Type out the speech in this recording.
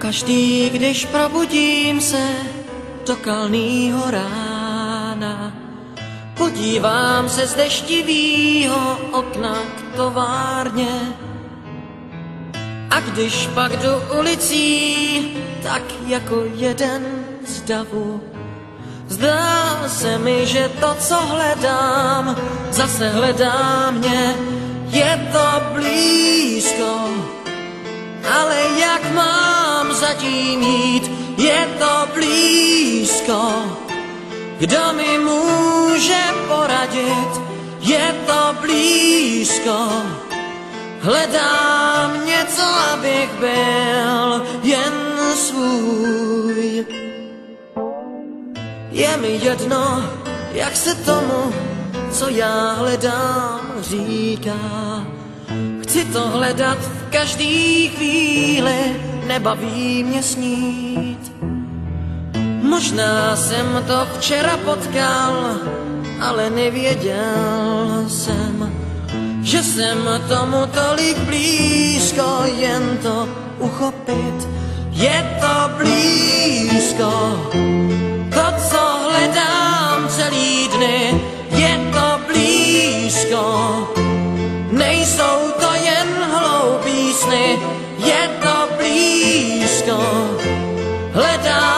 Pokaždý, když probudím se do kalnýho rána, podívám se z deštivýho okna k továrně. A když pak jdu ulicí, tak jako jeden z davu, zdá se mi, že to, co hledám, zase hledá mě, je to blízko. Ale jak mám zatím jít, je to blízko. Kdo mi může poradit, je to blízko. Hledám něco, abych byl jen svůj. Je mi jedno, jak se tomu, co já hledám, říká. Chci to hledat v každý chvíli, nebaví mě snít. Možná jsem to včera potkal, ale nevěděl jsem, že jsem tomu tolik blízko, jen to uchopit. Je to blízko, to, co hledám celý dny, je to blízko. Nejsou Hledám něco,